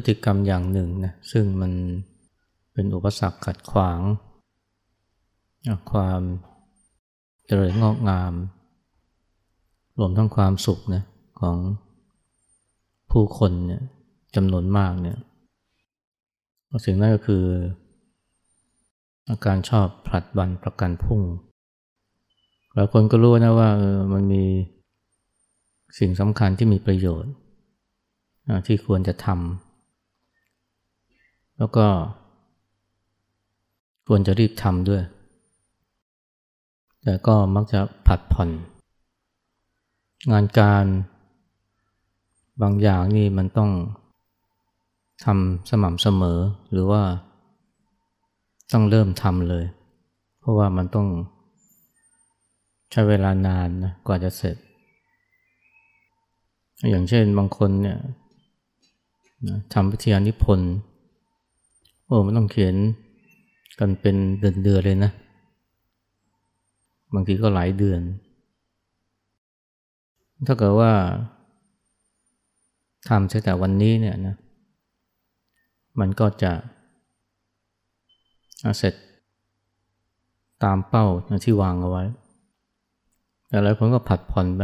พฤติกรรมอย่างหนึ่งนะซึ่งมันเป็นอุปสรรคขัดขวาง ความเจริญงอกงาม รวมทั้งความสุขนะของผู้คนเนี่ยจำนวนมากเนี่ยสิ่งนั้นก็คือ อาการชอบผลัดวันประกันพุ่งหลายคนก็รู้นะว่ามันมีสิ่งสำคัญที่มีประโยชน์ที่ควรจะทำ แล้วก็ควรจะรีบทำด้วย แต่ก็มักจะผัดผ่อน งานการบางอย่างนี่มันต้องทำสม่ำเสมอหรือว่าต้องเริ่มทำเลย เพราะว่ามันต้องใช้เวลานานนะกว่าจะเสร็จ อย่างเช่นบางคนเนี่ยทำวิทยานิพนธ์ โอ้มันต้องเขียนกันเป็นเดือนเดือนเลยนะ บางทีก็หลายเดือน ถ้าเกิดว่าทำแต่วันนี้เนี่ยนะ มันก็จะเสร็จตามเป้าที่วางเอาไว้ แต่หลายคนก็ผัดผ่อนไป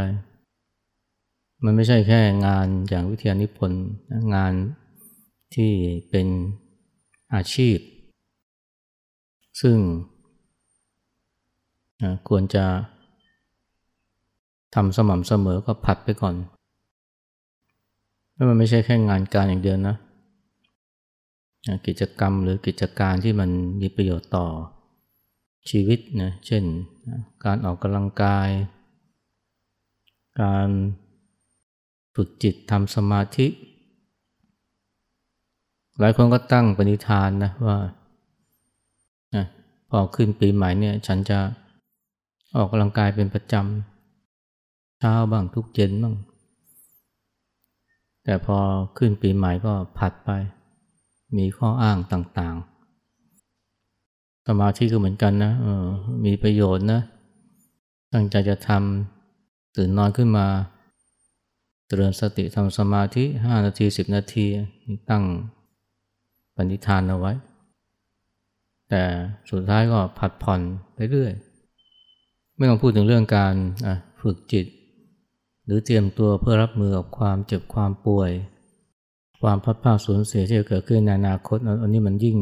มันไม่ใช่แค่งานอย่างวิทยานิพนธ์งานที่เป็น อาชีพ ซึ่งควรจะทำสม่ำเสมอก็ผัดไปก่อนแล้วมันไม่ใช่แค่งานการอย่างเดียวนะกิจกรรมหรือกิจการที่มันมีประโยชน์ต่อชีวิตนะเช่นการออกกำลังกาย การฝึกจิตทำสมาธิ หลายคนก็ตั้งปณิธานนะว่าพอขึ้นปีใหม่เนี่ยฉันจะออกกำลังกายเป็นประจำเช้าบ้างทุกเย็นบ้าง แต่พอขึ้นปีใหม่ก็ผัดไป มีข้ออ้างต่างๆ สมาธิก็เหมือนกันนะออมีประโยชน์นะ ตั้งใจจะทำตื่นนอนขึ้นมาเจริญสติทำสมาธิห้านาทีสิบนาทีตั้ง ปณิธานเอาไว้ แต่สุดท้ายก็ผัดผ่อนไปเรื่อย ไม่ต้องพูดถึงเรื่องการฝึกจิต หรือเตรียมตัวเพื่อรับมือกับความเจ็บความป่วย ความพัดพาสูญเสียที่จะเกิดขึ้นในอนาคตอันนี้มันยิ่ง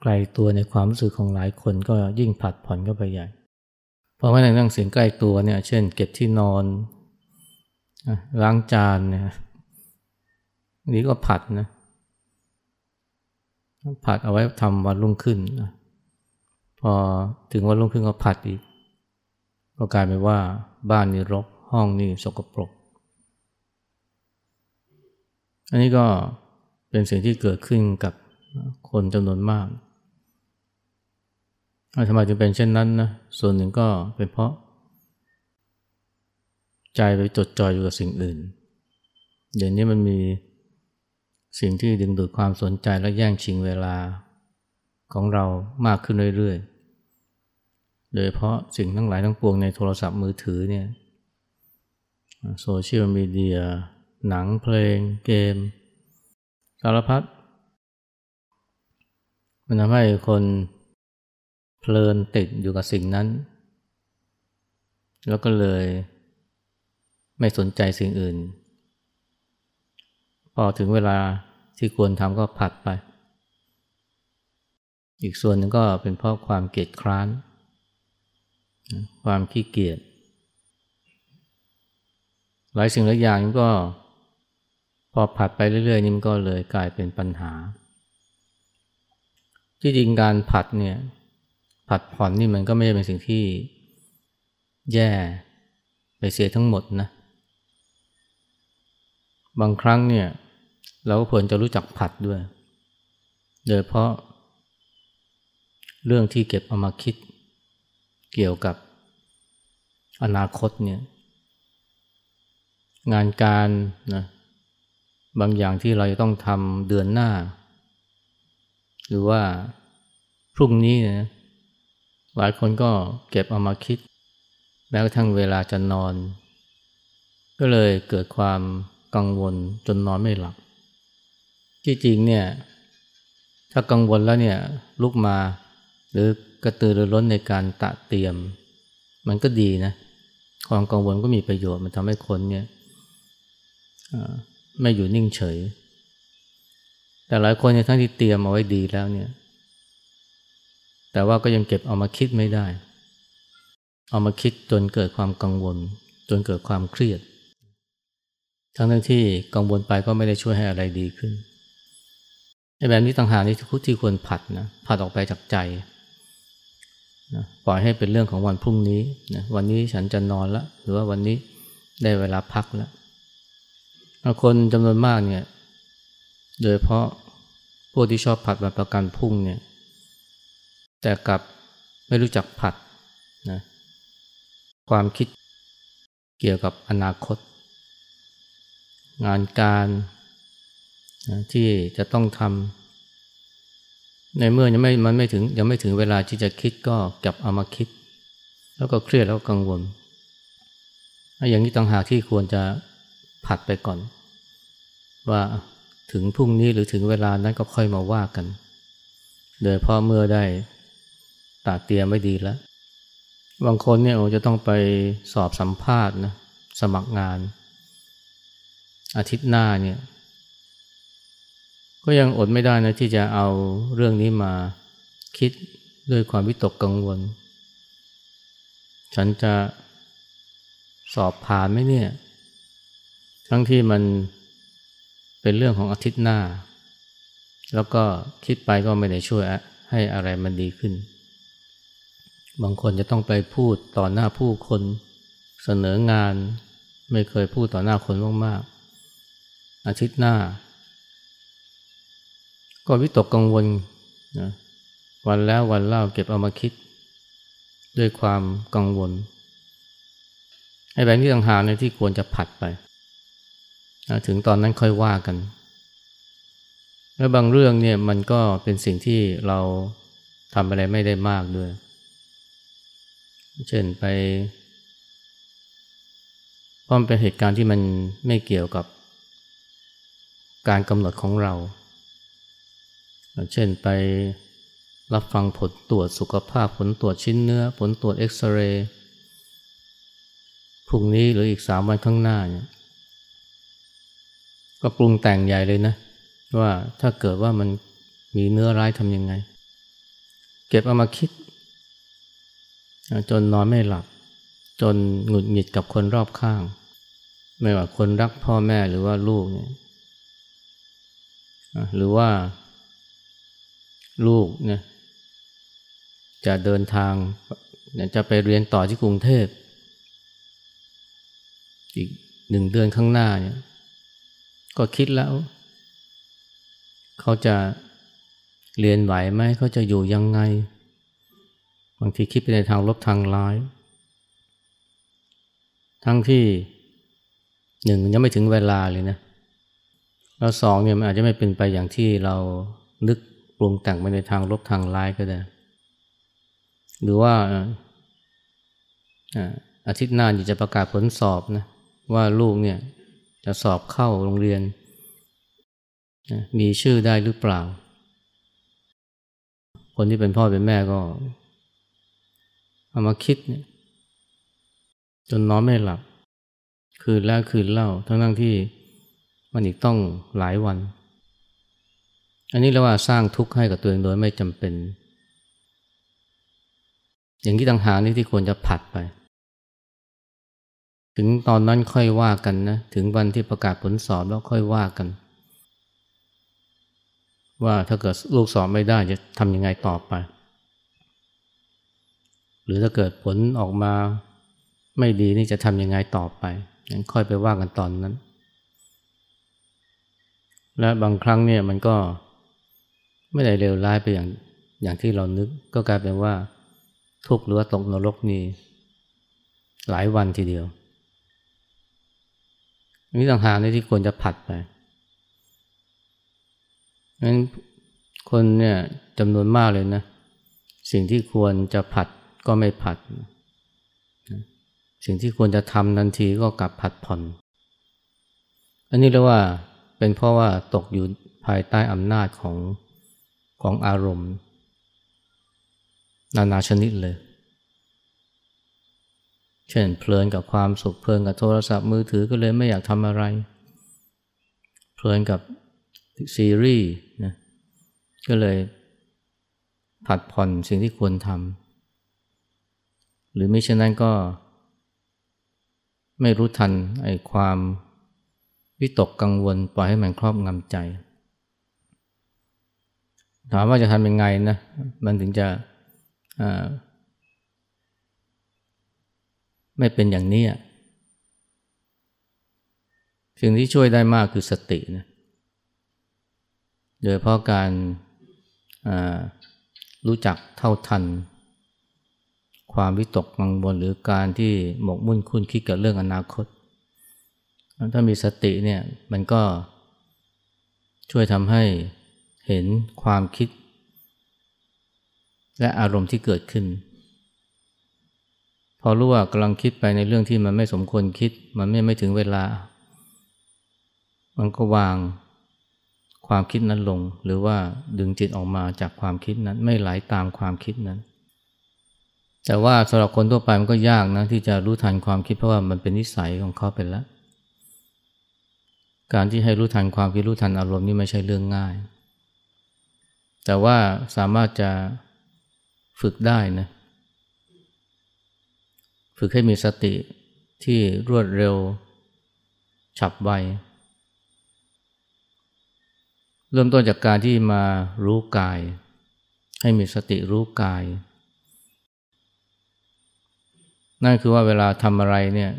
ไกลตัวในความรู้สึกของหลายคนก็ยิ่งผัดผ่อนเข้าไปใหญ่ เพราะว่าในเรื่องสิ่งใกล้ตัวเนี่ยเช่น เก็บที่นอนล้างจานเนี่ยนี้ก็ผัดนะ ผัดเอาไว้ทำวันรุ่งขึ้น พอถึงวันรุ่งขึ้นก็ผัดอีก ก็กลายเป็นว่าบ้านนี่รกห้องนี่สกปรก อันนี้ก็เป็นสิ่งที่เกิดขึ้นกับคนจำนวนมากทำไมจึงเป็นเช่นนั้นนะ ส่วนหนึ่งก็เป็นเพราะ ใจไปจดจ่อยอยู่กับสิ่งอื่น เดี๋ยวนี้มันมี สิ่งที่ดึงดูดความสนใจและแย่งชิงเวลาของเรามากขึ้นเรื่อยๆ โดยเพราะสิ่งทั้งหลายทั้งปวงในโทรศัพท์มือถือเนี่ยโซเชียลมีเดีย หนังเพลง เกม สารพัดมันทำให้คนเพลินติดอยู่กับสิ่งนั้น แล้วก็เลยไม่สนใจสิ่งอื่น พอถึงเวลา ที่ควรทำก็ผัดไป อีกส่วนหนึ่งก็เป็นเพราะความเกียจคร้าน ความขี้เกียจ หลายสิ่งหลายอย่างก็ พอผัดไปเรื่อยๆนี่มันก็เลยกลายเป็นปัญหา ที่จริงการผัดเนี่ย ผัดผ่อนนี่มันก็ไม่ใช่เป็นสิ่งที่แย่ไปเสียทั้งหมดนะ บางครั้งเนี่ย เราก็ควรจะรู้จักผัดด้วยโดยเพราะ เรื่องที่เก็บเอามาคิด เกี่ยวกับอนาคตเนี่ย งานการนะบางอย่างที่เราจะต้องทำเดือนหน้า หรือว่าพรุ่งนี้นะหลายคนก็เก็บเอามาคิด แม้กระทั่งเวลาจะนอน ก็เลยเกิดความกังวลจนนอนไม่หลับ ที่จริงเนี่ยถ้ากังวลแล้วเนี่ยลุกมาหรือกระตือรือร้นในการตะเตรียม มันก็ดีนะความกังวลก็มีประโยชน์มันทำให้คนเนี่ยไม่อยู่นิ่งเฉย แต่หลายคนเนี่ยทั้งที่เตรียมเอาไว้ดีแล้วเนี่ย แต่ว่าก็ยังเก็บเอามาคิดไม่ได้ เอามาคิดจนเกิดความกังวล จนเกิดความเครียด ทั้งทั้งที่กังวลไปก็ไม่ได้ช่วยให้อะไรดีขึ้น แบบนี้ต่างหากนี่ทุกที่ควรผัดนะผัดออกไปจากใจนะปล่อยให้เป็นเรื่องของวันพรุ่งนี้นะวันนี้ฉันจะนอนละหรือว่าวันนี้ได้เวลาพักแล้วคนจำนวนมากเนี่ย โดยเพราะพวกที่ชอบผัดแบบประกันพุ่งเนี่ย แต่กลับไม่รู้จักผัดนะความคิดเกี่ยวกับอนาคต งานการ ที่จะต้องทำในเมื่อยังไม่มันไม่ถึงยังไม่ถึงเวลาที่จะคิดก็กลับเอามาคิด แล้วก็เครียดแล้วก,กังวล อย่างนี้ต่างหากที่ควรจะผัดไปก่อน ว่าถึงพรุ่งนี้หรือถึงเวลานั้นก็ค่อยมาว่ากัน โดยพราะเมื่อได้ตาเตรียมไม่ดีแล้วบางคนเนี่ยจะต้องไปสอบสัมภาษณ์นะสมัครงาน อาทิตย์หน้าเนี่ย ก็ยังอดไม่ได้นะที่จะเอาเรื่องนี้มาคิดด้วยความวิตกกังวล ฉันจะสอบผ่านไหมเนี่ย ทั้งที่มันเป็นเรื่องของอาทิตย์หน้า แล้วก็คิดไปก็ไม่ได้ช่วยให้อะไรมันดีขึ้น บางคนจะต้องไปพูดต่อหน้าผู้คนเสนองาน ไม่เคยพูดต่อหน้าคนมากๆอาทิตย์หน้า ก็วิตกกังวลนะวันแล้ววันเล่าเก็บเอามาคิด ด้วยความกังวลไอ้แบบนี้ต่างหากในที่ควรจะผัดไปถึงตอนนั้นค่อยว่ากัน แล้วบางเรื่องเนี่ยมันก็เป็นสิ่งที่เราทำอะไรไม่ได้มากด้วย เช่นไปเพราะมันเป็นเหตุการณ์ที่มันไม่เกี่ยวกับการกำหนดของเรา เช่นไปรับฟังผลตรวจสุขภาพผลตรวจชิ้นเนื้อ ผลตรวจเอ็กซเรย์พรุ่งนี้หรืออีกสามวันข้างหน้าเนี่ยก็ปรุงแต่งใหญ่เลยนะ ว่าถ้าเกิดว่ามันมีเนื้อร้ายทำยังไง เก็บเอามาคิด จนนอนไม่หลับ จนหงุดหงิดกับคนรอบข้าง ไม่ว่าคนรักพ่อแม่หรือว่าลูกเนี่ยหรือว่า ลูกเนี่ยจะเดินทางจะไปเรียนต่อที่กรุงเทพ อีกหนึ่งเดือนข้างหน้าเนี่ยก็คิดแล้ว เขาจะเรียนไหวไหมเขาจะอยู่ยังไง บางทีคิดไปในทางลบทางร้าย ทั้งที่หนึ่งยังไม่ถึงเวลาเลยนะแล้วสองเนี่ยมันอาจจะไม่เป็นไปอย่างที่เรานึก ปรุงแต่งไปในทางลบทางร้ายก็ได้ หรือว่าอาทิตย์หน้าจะประกาศผลสอบนะว่าลูกเนี่ยจะสอบเข้าโรงเรียน มีชื่อได้หรือเปล่า คนที่เป็นพ่อเป็นแม่ก็เอามาคิดเนี่ยจนนอนไม่หลับ คืนแล้วคืนเล่า ทั้งทั้งที่มันอีกต้องหลายวัน อันนี้เรียกว่าสร้างทุกข์ให้กับตัวเองโดยไม่จำเป็น อย่างที่ต่างหากนี่ที่ควรจะผัดไป ถึงตอนนั้นค่อยว่ากันนะ ถึงวันที่ประกาศผลสอบแล้วค่อยว่ากัน ว่าถ้าเกิดลูกสอบไม่ได้จะทำยังไงต่อไป หรือถ้าเกิดผลออกมาไม่ดีนี่จะทำยังไงต่อไปงั้นค่อยไปว่ากันตอนนั้นและบางครั้งเนี่ยมันก็ ไม่ได้เลวร้ายไปอย่างอย่างที่เรานึก ก็กลายเป็นว่า ทุกข์หรือว่าตกนรกนี่หลายวันทีเดียวนี่ต่างหากที่ควรจะผัดไปงั้นคนเนี่ยจำนวนมากเลยนะ สิ่งที่ควรจะผัดก็ไม่ผัด สิ่งที่ควรจะทำทันทีก็กลับผัดผ่อน อันนี้เรียกว่าเป็นเพราะว่าตกอยู่ภายใต้อำนาจของ ของอารมณ์ นานาชนิดเลย เช่นเพลินกับความสุขเพลินกับโทรศัพท์มือถือก็เลยไม่อยากทำอะไร เพลินกับซีรีส์นะก็เลยผัดผ่อนสิ่งที่ควรทำหรือไม่เช่นนั้นก็ ไม่รู้ทันไอ้ความวิตกกังวลปล่อยให้มันครอบงำใจ ถามว่าจะทำยังไงนะ มันถึงจะไม่เป็นอย่างนี้สิ่งที่ช่วยได้มากคือสตินะโดยเพราะการรู้จักเท่าทัน ความวิตกกังวลหรือการที่หมกมุ่นคุ้นคิดกับเรื่องอนาคต ถ้ามีสติเนี่ยมันก็ช่วยทำให้ เห็นความคิด และอารมณ์ที่เกิดขึ้น พอรู้ว่ากำลังคิดไปในเรื่องที่มันไม่สมควรคิด มันไม่ไม่ถึงเวลา มันก็วางความคิดนั้นลง หรือว่าดึงจิตออกมาจากความคิดนั้น ไม่ไหลาตามความคิดนั้น แต่ว่าสำหรับคนทั่วไปมันก็ยากนะที่จะรู้ทันความคิดเพราะว่ามันเป็นนิสัยของเขาไปแล้วการที่ให้รู้ทันความคิดรู้ทันอารมณ์นี่ไม่ใช่เรื่องง่าย แต่ว่าสามารถจะฝึกได้นะฝึกให้มีสติที่รวดเร็วฉับไวเริ่มต้นจากการที่มารู้กาย ให้มีสติรู้กาย นั่นคือว่าเวลาทำอะไรเนี่ย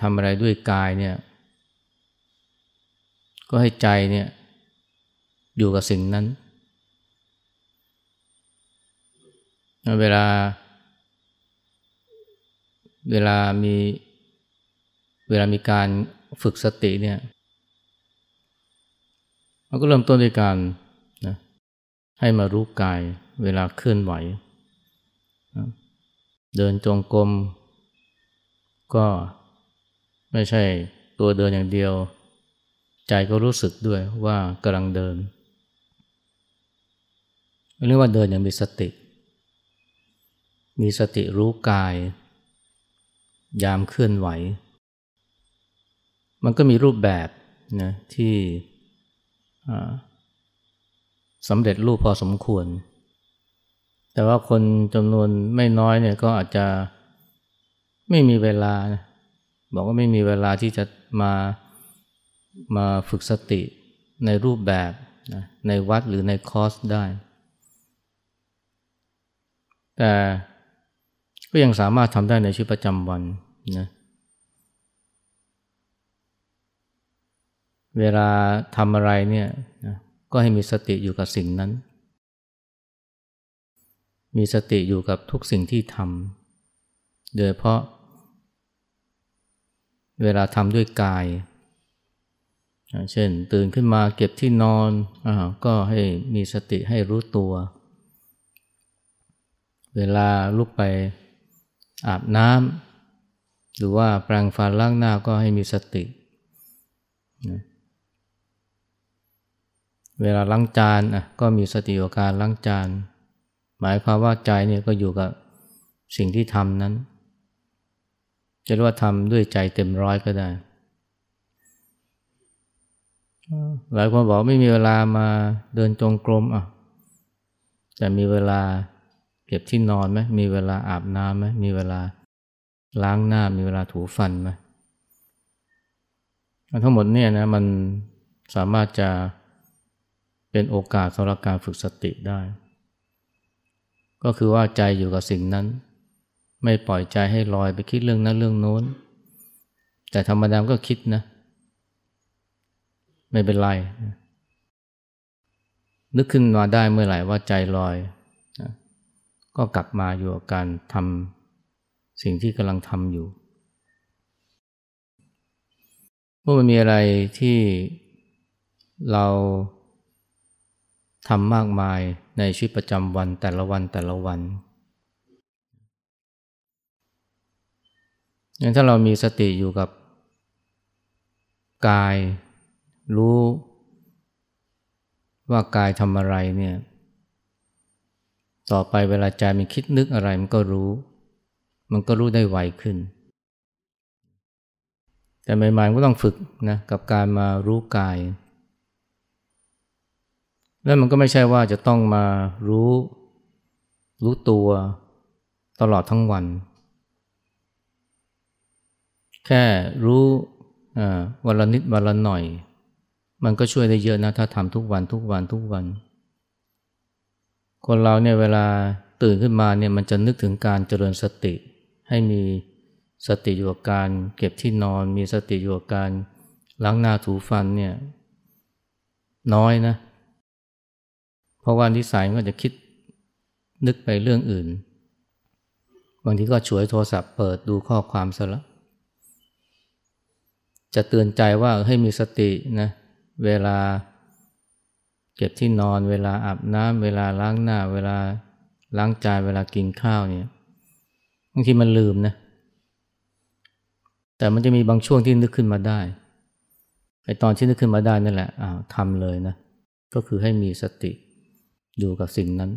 ทำอะไรด้วยกายเนี่ย ก็ให้ใจเนี่ย อยู่กับสิ่งนั้น เวลา เวลามีเวลามีการฝึกสติเนี่ยมันก็เริ่มต้นด้วยการนะให้มารู้กายเวลาเคลื่อนไหวนะเดินจงกรมก็ไม่ใช่ตัวเดินอย่างเดียว ใจก็รู้สึกด้วยว่ากำลังเดิน เรียกว่าเดินอย่างมีสติ มีสติรู้กาย ยามเคลื่อนไหว มันก็มีรูปแบบนะที่สำเร็จรูปพอสมควร แต่ว่าคนจำนวนไม่น้อยเนี่ยก็อาจจะไม่มีเวลา บอกว่าไม่มีเวลาที่จะมามาฝึกสติในรูปแบบนะในวัดหรือในคอร์สได้ แต่ก็ยังสามารถทำได้ในชีวิตประจำวันนะเวลาทำอะไรเนี่ยนะก็ให้มีสติอยู่กับสิ่งนั้น มีสติอยู่กับทุกสิ่งที่ทำโดยเพราะ เวลาทำด้วยกาย เช่นตื่นขึ้นมาเก็บที่นอนอก็ให้มีสติให้รู้ตัว เวลาลุกไปอาบน้ำหรือว่าแปรงฟันล้างหน้าก็ให้มีสตินะเวลาล้างจานอะก็มีสติกับการล้างจาน หมายความว่าใจเนี่ยก็อยู่กับสิ่งที่ทำนั้น จะเรียกว่าทำด้วยใจเต็มร้อยก็ได้ หลายคนบอกไม่มีเวลามาเดินจงกรมอะแต่มีเวลา เก็บที่นอนไหมมีเวลาอาบน้ำไหมมีเวลาล้างหน้ามีเวลาถูฟันไหมทั้งหมดเนี่ยนะมันสามารถจะเป็นโอกาสสำหรับการฝึกสติได้ ก็คือว่าใจอยู่กับสิ่งนั้น ไม่ปล่อยใจให้ลอยไปคิดเรื่องนั้นเรื่องโน้น แต่ธรรมดามก็คิดนะ ไม่เป็นไร นึกขึ้นมาได้เมื่อไหร่ว่าใจลอย ก็กลับมาอยู่กับการทำสิ่งที่กำลังทำอยู่ เมื่อมันมีอะไรที่เราทำมากมายในชีวิตประจำวันแต่ละวันแต่ละวันงั้นถ้าเรามีสติอยู่กับกายรู้ว่ากายทำอะไรเนี่ย ต่อไปเวลาใจมันคิดนึกอะไรมันก็รู้ มันก็รู้ได้ไวขึ้น แต่ใหม่ๆก็ต้องฝึกนะกับการมารู้กาย แล้วมันก็ไม่ใช่ว่าจะต้องมารู้ รู้ตัวตลอดทั้งวัน แค่รู้วันละนิดวันละหน่อย มันก็ช่วยได้เยอะนะถ้าทำทุกวันทุกวันทุกวัน คนเราเนี่ยเวลาตื่นขึ้นมาเนี่ยมันจะนึกถึงการเจริญสติ ให้มีสติอยู่กับการเก็บที่นอน มีสติอยู่กับการล้างหน้าถูฟันเนี่ยน้อยนะ เพราะว่านิสัยมันจะคิดนึกไปเรื่องอื่น บางทีก็ช่วยโทรศัพท์เปิดดูข้อความซะละจะเตือนใจว่าให้มีสตินะเวลา เก็บที่นอนเวลาอาบน้ำเวลาล้างหน้า เวลาล้างจานเวลากินข้าวเนี่ยบางทีมันลืมนะ แต่มันจะมีบางช่วงที่นึกขึ้นมาได้ไอตอนที่นึกขึ้นมาได้นั่นแหละอ้าวทำเลยนะ ก็คือให้มีสติอยู่กับสิ่งนั้น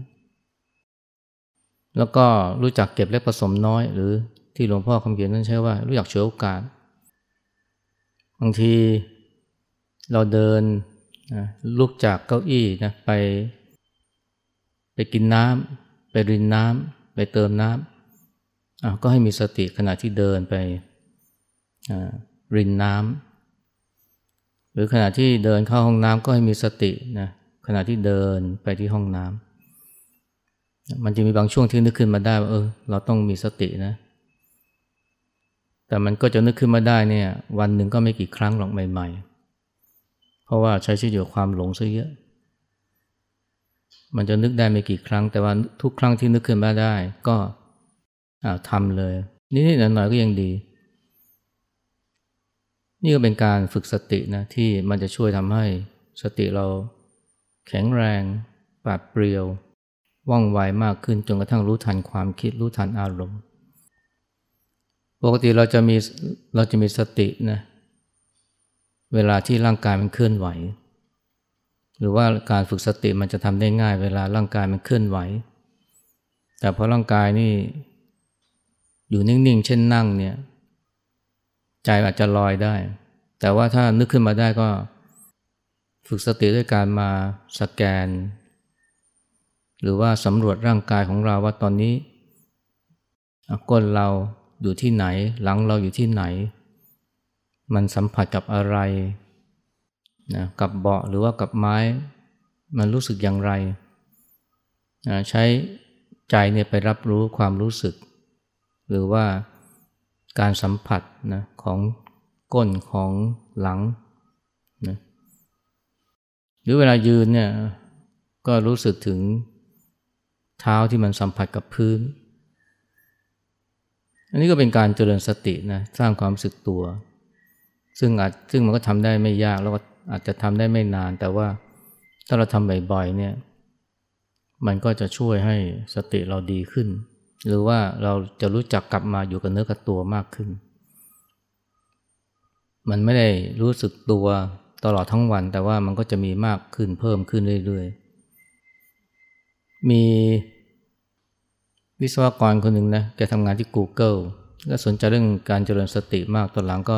แล้วก็รู้จักเก็บเล็กผสมน้อย หรือที่หลวงพ่อคำเขียนนั้นใช้ว่า รู้จักเฉวยโอกาส บางทีเราเดิน ลุกจากเก้าอี้นะไป ไปกินน้ำไปรินน้ำไปเติมน้ำก็ให้มีสติขณะที่เดินไปรินน้ำหรือขณะที่เดินเข้าห้องน้ำก็ให้มีสตินะขณะที่เดินไปที่ห้องน้ำมันจะมีบางช่วงที่นึกขึ้นมาได้ว่าเออเราต้องมีสตินะ แต่มันก็จะนึกขึ้นมาได้เนี่ย วันหนึ่งก็ไม่กี่ครั้งหรอกใหม่ ๆ เพราะว่าใช้ชีวิตอยู่ความหลงซะเยอะ มันจะนึกได้ไม่กี่ครั้ง แต่ว่าทุกครั้งที่นึกขึ้นมาได้ ก็ทำเลย นิดๆหน่อยๆก็ยังดี นี่ก็เป็นการฝึกสตินะที่มันจะช่วยทำให้สติเราแข็งแรงปราดเปรียว ว่องไวมากขึ้นจนกระทั่งรู้ทันความคิดรู้ทันอารมณ์ ปกติเราจะมีเราจะมีสตินะ เวลาที่ร่างกายมันเคลื่อนไหว หรือว่าการฝึกสติมันจะทำได้ง่าย เวลาร่างกายมันเคลื่อนไหว แต่พอร่างกายนี่อยู่นิ่งๆ เช่นนั่งเนี่ย ใจอาจจะลอยได้ แต่ว่าถ้านึกขึ้นมาได้ก็ฝึกสติด้วยการมาสแกน หรือว่าสำรวจร่างกายของเราว่าตอนนี้ก้นเราอยู่ที่ไหน หลังเราอยู่ที่ไหน มันสัมผัสกับอะไรนะกับเบาะหรือว่ากับไม้ มันรู้สึกอย่างไรนะใช้ใจเนี่ยไปรับรู้ความรู้สึก หรือว่าการสัมผัสนะของก้นของหลังนะหรือเวลายืนเนี่ยก็รู้สึกถึงเท้าที่มันสัมผัสกับพื้น อันนี้ก็เป็นการเจริญสตินะสร้างความรู้สึกตัว ซึ่งอาจซึ่งมันก็ทำได้ไม่ยากแล้วก็อาจจะทำได้ไม่นาน แต่ว่าถ้าเราทำบ่อยๆเนี่ย มันก็จะช่วยให้สติเราดีขึ้น หรือว่าเราจะรู้จักกลับมาอยู่กับเนื้อกับตัวมากขึ้น มันไม่ได้รู้สึกตัวตลอดทั้งวัน แต่ว่ามันก็จะมีมากขึ้นเพิ่มขึ้นเรื่อยๆ มีวิศวกรคนหนึ่งนะแกทำงานที่ Google ก็สนใจเรื่องการเจริญสติมากตอนหลังก็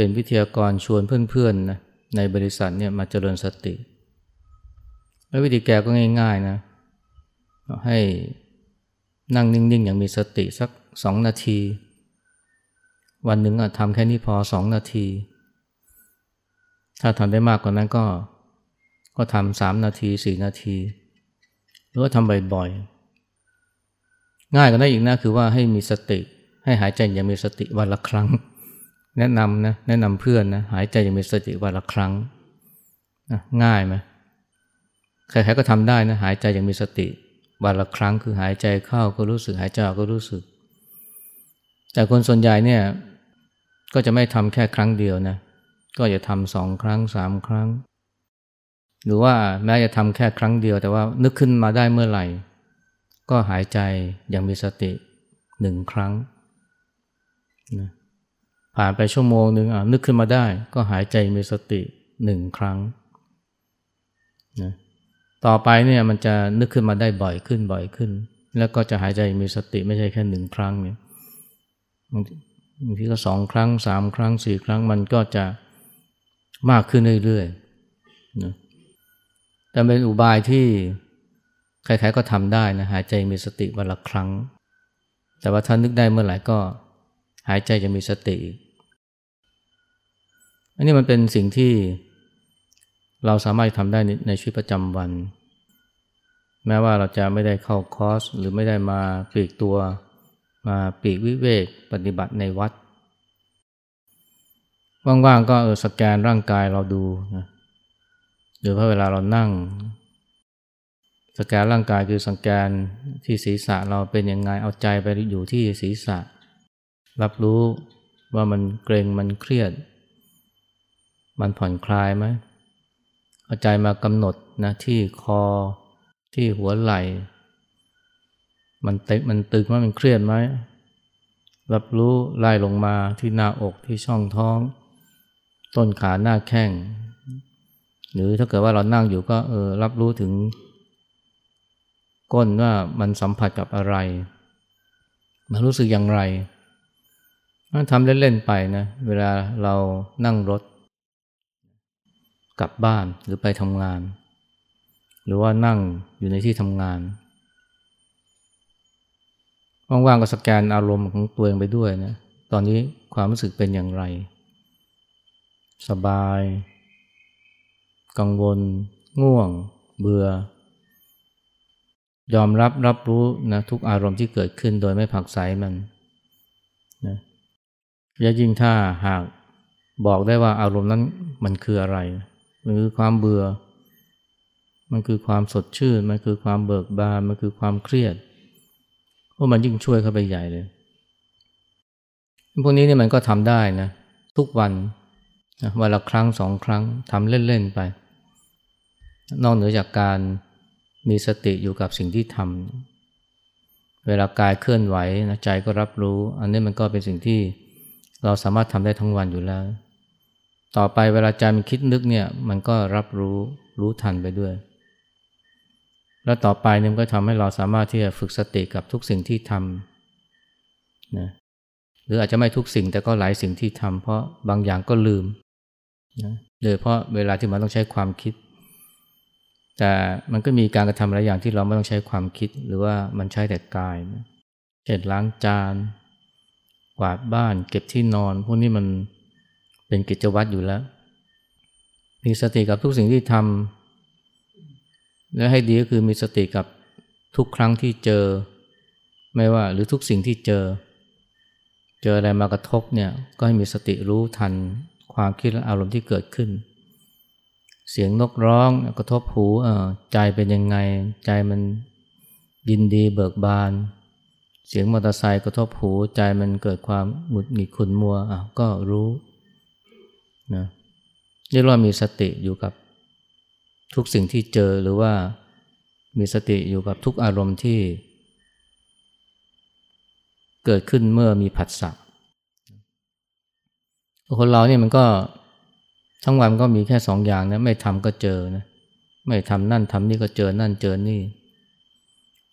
เป็นวิทยากรชวนเพื่อนๆนะในบริษัทเนี่ยมาเจริญสติ แล้ววิธีแกก็ง่ายๆนะให้นั่งนิ่งๆ อย่างมีสติสักสองนาที วันหนึ่งทำแค่นี้พอสองนาที ถ้าทำได้มากกว่านั้นก็ก็ทำสามนาทีสี่นาที หรือว่าทำบ่อยๆ ง่ายกว่านั้นอีกนะคือว่าให้มีสติ ให้หายใจอย่างมีสติวันละครั้ง แนะนำนะแนะนำเพื่อนนะหายใจอย่างมีสติวันละครั้งนะง่ายไหมใครๆก็ทำได้นะหายใจอย่างมีสติวันละครั้งคือหายใจเข้าก็รู้สึกหายใจออกก็รู้สึก แต่คนส่วนใหญ่เนี่ยก็จะไม่ทำแค่ครั้งเดียวนะก็จะทำสองครั้งสามครั้ง หรือว่าแม้จะทำแค่ครั้งเดียว แต่ว่านึกขึ้นมาได้เมื่อไหร่ ก็หายใจอย่างมีสติหนึ่งครั้งนะ ผ่านไปชั่วโมงหนึ่งนึกขึ้นมาได้ ก็หายใจมีสติหนึ่งครั้งนะต่อไปเนี่ยมันจะนึกขึ้นมาได้บ่อยขึ้นบ่อยขึ้น แล้วก็จะหายใจมีสติไม่ใช่แค่หนึ่งครั้งเนี่ยบางทีก็สองครั้งสามครั้งสี่ครั้งมันก็จะมากขึ้นเรื่อยๆนะแต่เป็นอุบายที่ใครๆก็ทำได้นะหายใจมีสติวันละครั้ง แต่ว่าถ้านึกได้เมื่อไหร่ก็หายใจจะมีสติอั อันนี้มันเป็นสิ่งที่เราสามารถทำได้ในชีวิตประจำวัน แม้ว่าเราจะไม่ได้เข้าคอร์สหรือไม่ได้มาปลีกตัว มาปีกวิเวกปฏิบัติในวัด ว่างๆก็เออสแกนร่างกายเราดูนะหรือพอเวลาเรานั่ง สแกนร่างกายคือสแกนที่ศีรษะเราเป็นยังไงเอาใจไปอยู่ที่ศีรษะ รับรู้ว่ามันเกรงมันเครียด มันผ่อนคลายไหมเอาใจมากำหนดนะที่คอที่หัวไหล่ มันตึกมันตึกว่ามันเครียดไหมรับรู้ไล่ลงมาที่หน้าอกที่ช่องท้อง ต้นขาหน้าแข้งหรือถ้าเกิดว่าเรานั่งอยู่ก็เออรับรู้ถึง ก้นว่ามันสัมผัสกับอะไร มันรู้สึกอย่างไรทำเล่น ๆ ไปนะ เวลาเรานั่งรถ กลับบ้านหรือไปทำงาน หรือว่านั่งอยู่ในที่ทำงานว่างๆก็สแกนอารมณ์ของตัวเองไปด้วยนะตอนนี้ความรู้สึกเป็นอย่างไร สบาย กังวล ง่วง เบื่อ ยอมรับรับรู้นะทุกอารมณ์ที่เกิดขึ้นโดยไม่ผักใสมันนะยยิ่งถ้าหากบอกได้ว่าอารมณ์นั้นมันคืออะไร มันคือความเบื่อ มันคือความสดชื่น มันคือความเบิกบาน มันคือความเครียดว่ามันยิ่งช่วยเข้าไปใหญ่เลย พวกนี้นี่มันก็ทำได้นะทุกวันนะวันละครั้งสองครั้งทำเล่น ๆ ไป นอกเหนือจากการมีสติอยู่กับสิ่งที่ทำเวลากายเคลื่อนไหวนะใจก็รับรู้ อันนี้มันก็เป็นสิ่งที่เราสามารถทำได้ทั้งวันอยู่แล้ว ต่อไปเวลาใจมันคิดนึกเนี่ย มันก็รับรู้รู้ทันไปด้วย แล้วต่อไปนี่มันก็ทำให้เราสามารถที่จะฝึกสติกับทุกสิ่งที่ทำนะหรืออาจจะไม่ทุกสิ่งแต่ก็หลายสิ่งที่ทำเพราะบางอย่างก็ลืมนะโดยเพราะเวลาที่มันต้องใช้ความคิด แต่มันก็มีการกระทำหลายอย่างที่เราไม่ต้องใช้ความคิด หรือว่ามันใช้แต่กายนะเช่นล้างจานกวาดบ้าน เก็บที่นอน พวกนี้มัน เป็นกิจวัตรอยู่แล้ว มีสติกับทุกสิ่งที่ทำและให้ดีก็คือมีสติกับทุกครั้งที่เจอ ไม่ว่าหรือทุกสิ่งที่เจอ เจออะไรมากระทบเนี่ยก็ให้มีสติรู้ทันความคิดและอารมณ์ที่เกิดขึ้น เสียงนกร้องกระทบหูใจเป็นยังไง ใจมันยินดีเบิกบาน เสียงมอเตอร์ไซค์กระทบหูใจมันเกิดความหงุดหงิดขุนมัวอะก็รู้ นะเรียกว่ามีสติอยู่กับทุกสิ่งที่เจอหรือว่ามีสติอยู่กับทุกอารมณ์ที่ เกิดขึ้นเมื่อมีผัสสะคนเราเนี่ยมันก็ทั้งวันก็มีแค่สองอย่างนะไม่ทำก็เจอนะไม่ทำนั่นทำนี่ก็เจอนั่นเจอนี่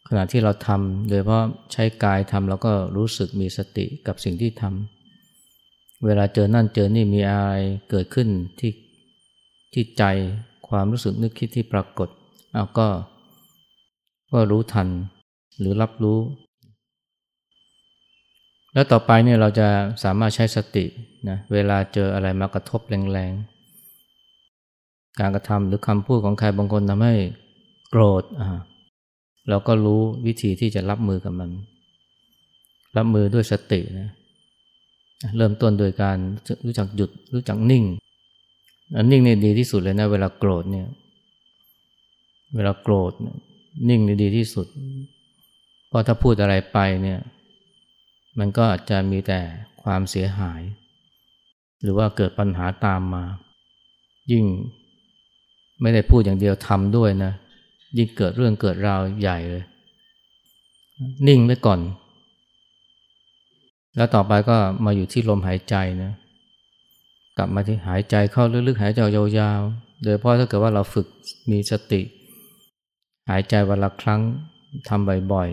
ขณะที่เราทำโดยเพราะใช้กายทำเราก็รู้สึกมีสติกับสิ่งที่ทำ เวลาเจอนั่นเจอนี่มีอะไรเกิดขึ้นที่ที่ใจความรู้สึกนึกคิดที่ปรากฏเอาก็ก็รู้ทันหรือรับรู้ แล้วต่อไปเนี่ยเราจะสามารถใช้สตินะเวลาเจออะไรมากระทบแรงๆ การกระทำหรือคำพูดของใครบางคนทำให้โกรธอ่าเราก็รู้วิธีที่จะรับมือกับมัน รับมือด้วยสตินะ เริ่มต้นโดยการรู้จักหยุดรู้จักนิ่งอันนิ่งนี่ดีที่สุดเลยนะเวลาโกรธเนี่ยเวลาโกรธนิ่งนี่ดีที่สุด เพราะถ้าพูดอะไรไปเนี่ยมันก็อาจจะมีแต่ความเสียหาย หรือว่าเกิดปัญหาตามมา ยิ่งไม่ได้พูดอย่างเดียวทำด้วยนะยิ่งเกิดเรื่องเกิดราวใหญ่เลย นิ่งไว้ก่อน แล้วต่อไปก็มาอยู่ที่ลมหายใจนะ กลับมาที่หายใจเข้าลึกๆหายใจยาวๆ โดยเพราะถ้าเกิดว่าเราฝึกมีสติ หายใจวันละครั้งทำบ่อย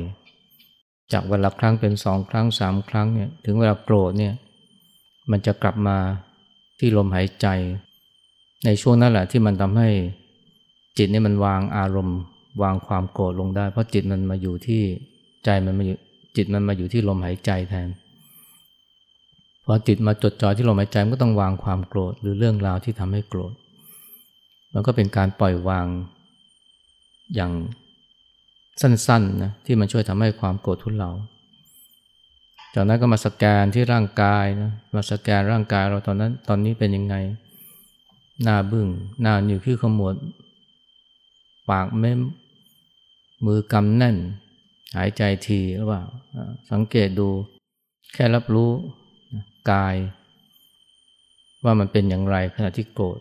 ๆ จากวันละครั้งเป็นสองครั้งสามครั้งเนี่ยถึงเวลาโกรธเนี่ยมันจะกลับมาที่ลมหายใจ ในช่วงนั้นแหละที่มันทำให้จิตนี่มันวางอารมณ์ วางความโกรธลงได้ เพราะจิตมันมาอยู่ที่ใจมันมาอยู่จิตมันมาอยู่ที่ลมหายใจแทน พอจิตมาจดจ่อที่ลมหายใจมันก็ต้องวางความโกรธหรือเรื่องราวที่ทำให้โกรธ มันก็เป็นการปล่อยวางอย่างสั้นๆนะที่มันช่วยทำให้ความโกรธทุเลาจากนั้นก็มาสแกนที่ร่างกายนะมาสแกนร่างกายเราตอนนั้นตอนนี้เป็นยังไง หน้าบึง้งหน้านิ้วขี้ขมวด ปากเม้มมือกำแน่น หายใจทีหรือเปล่าสังเกตดูแค่รับรู้ กาย ว่ามันเป็นอย่างไรขณะที่โกรธ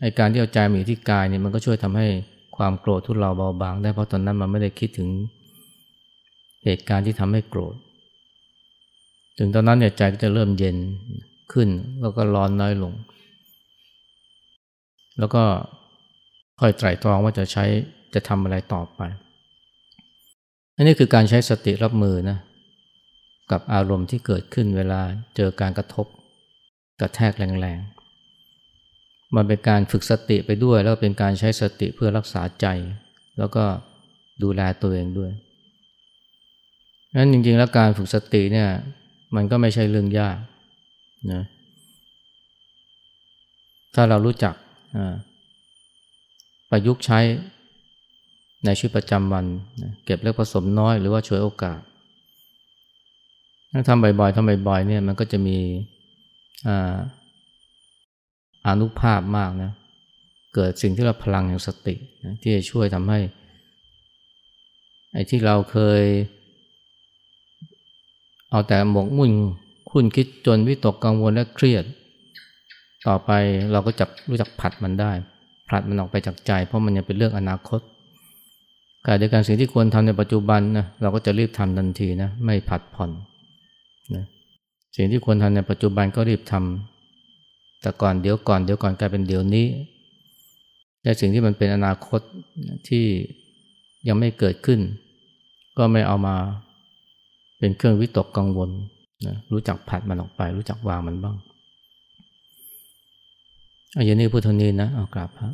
ไอการที่เอาใจมาอยู่ที่กายเนี่ยมันก็ช่วยทำให้ความโกรธทุเลาเบาบาง ได้เพราะตอนนั้นมันไม่ได้คิดถึงเหตุการณ์ที่ทำให้โกรธ ถึงตอนนั้นเนี่ยใจก็จะเริ่มเย็นขึ้นแล้วก็ร้อนน้อยลง แล้วก็ค่อยไตร่ตรองว่าจะใช้จะทำอะไรต่อไป อันนี้คือการใช้สติรับมือนะ กับอารมณ์ที่เกิดขึ้นเวลาเจอการกระทบ กระแทกแรงๆ มันเป็นการฝึกสติไปด้วย แล้วเป็นการใช้สติเพื่อรักษาใจ แล้วก็ดูแลตัวเองด้วยนั้นจริงๆ แล้วการฝึกสติเนี่ยมันก็ไม่ใช่เรื่องยากนะถ้าเรารู้จักประยุกต์ใช้ในชีวิตประจำวันเก็บเล็กผสมน้อยหรือว่าช่วยโอกาส ถ้าทำบ่อยๆทำบ่อยๆเนี่ยมันก็จะมีอนุภาพมากนะเกิดสิ่งที่เราพลังแห่งสตินะที่จะช่วยทำให้ไอ้ที่เราเคย เอาแต่หมกมุ่นคุ้นคิดจนวิตกกังวลและเครียด ต่อไปเราก็จับรู้จักผัดมันได้ผลัดมันออกไปจากใจ เพราะมันยังเป็นเรื่องอนาคตการเดียวกันสิ่งที่ควรทำในปัจจุบันนะเราก็จะรีบทำทันทีนะไม่ผัดผ่อน นะสิ่งที่ควรทำในปัจจุบันก็รีบทำแต่ก่อนเดี๋ยวก่อนเดี๋ยวก่อนกลายเป็นเดี๋ยวนี้แต่สิ่งที่มันเป็นอนาคตที่ยังไม่เกิดขึ้น ก็ไม่เอามาเป็นเครื่องวิตกกังวลนะรู้จักผัดมันออกไป รู้จักวางมันบ้างอาย่างนี้พุทธนีนะเอากราบพระ